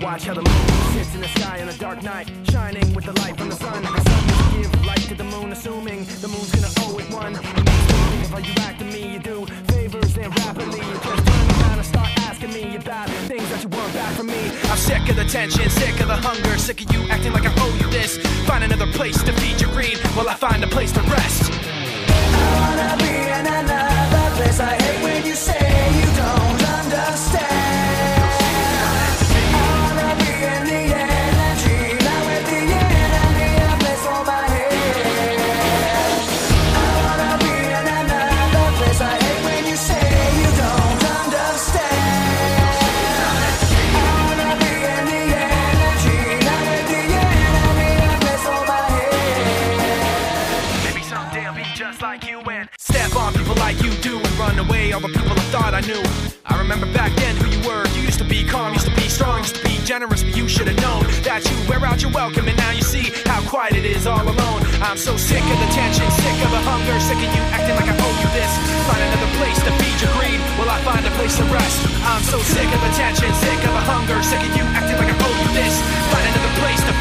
watch how the moon sits in the sky on a dark night, shining with the light from the sun. The sun must give light to the moon, assuming the moon's gonna owe it one. How you act to me, you do favors and rapidly you just turn around and start asking me about things that you want back from me. I'm sick of the tension, sick of the hunger, sick of you acting like I owe you this. Find another place to feed your greed while I find a place to rest. Away all the people I thought I knew. I remember back then who you were. You used to be calm, used to be strong, used to be generous, but you should have known that you wear out your welcome and now you see how quiet it is all alone. I'm so sick of the tension, sick of the hunger, sick of you acting like I owe you this. Find another place to feed your greed will I find a place to rest. I'm so sick of the tension, sick of the hunger, sick of you acting like I owe you this. Find another place to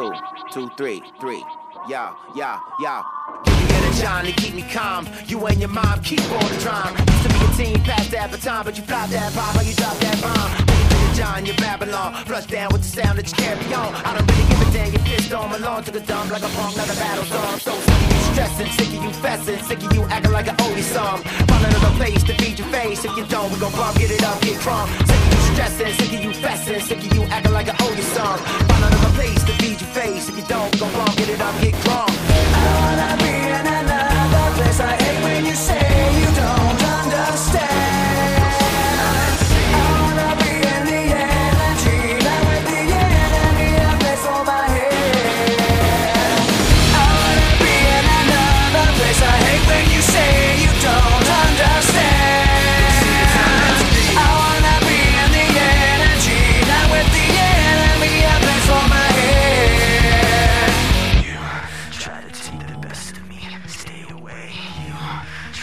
Two, two, three, three. Yo, yo, yo. Give me energy to keep me calm. You and your mom keep on the drum. Used to be a team, past that baton, but you pop that pop, how you drop that bomb. To John, you Babylon. Flush down with the sound that you carry on. I don't really give a damn, you pissed on. Malone to the dumb like a punk, like a battle song. So sick of you stressing, sick of you fessing, sick of you acting like an oldie song. Another place to feed your face. If you don't, we gon' bump, get it up, get crunk. Sick of you stressing, sick of you fessing, sick of you acting like an oldie song. Find another place to feed your face. If you don't, we gon' bump, get it up, get crunk.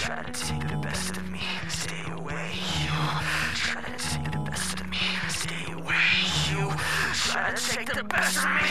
Try to take the best of me, stay away. You try to take the best of me, stay away. You try to take the best of me.